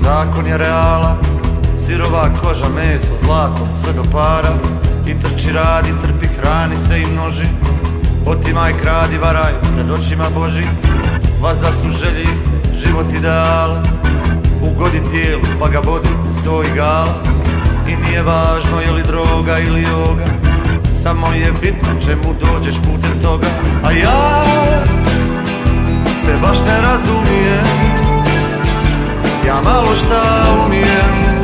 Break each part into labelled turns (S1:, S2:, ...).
S1: zakon je reala Sirova koža, meso, zlato, sve do para. I trči, radi, trpi, hrani se i množi. Otimaj, kradi, varaj, pred očima Boži. Vas da su želje iste, život ideala Ugodi tijelu, pa ga bodi, stoji gala. I nije važno je li droga ili joga Samo je bitno čemu dođeš putem toga. A ja se baš ne razumijem Ja malo šta umijem.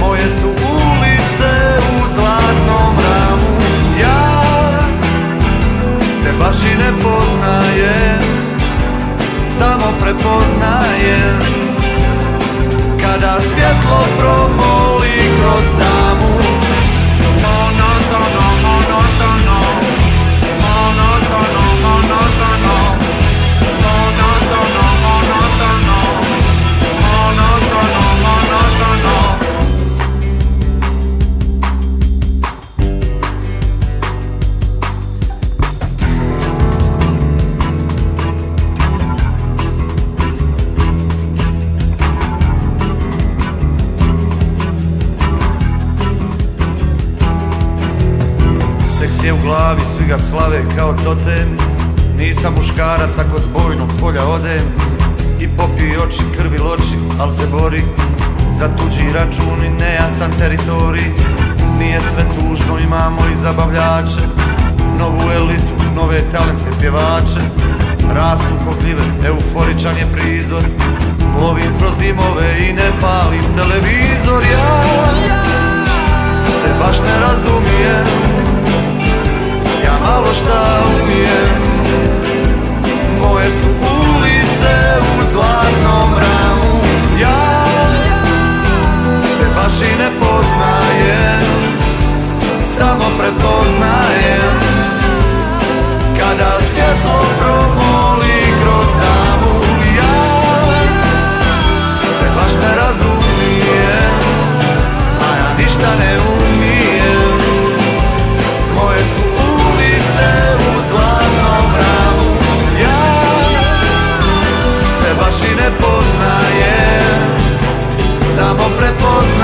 S1: Moje su ulice u zlatnom ramu Ja se baš i ne poznajem Samo prepoznajem. Kada svjetlo promoli kroz tamu Seks je u glavi, svi ga slave kao totem. Nisam muškarac ako s bojnog polja odem. I popije oči, krvi loči, al se bori Za tuđi račun i nejasan teritorij. Nije sve tužno, imamo i zabavljače Novu elitu, nove talente pjevače. Rastu ko gljive, euforičan je prizor. Plovim kroz dimove i ne palim televizor. Ja se baš ne šta umijem. Moje su ulice u zlatnom ramu Ja se baš i ne poznajem. Samo pred prepoznaje Samo prepoznaje.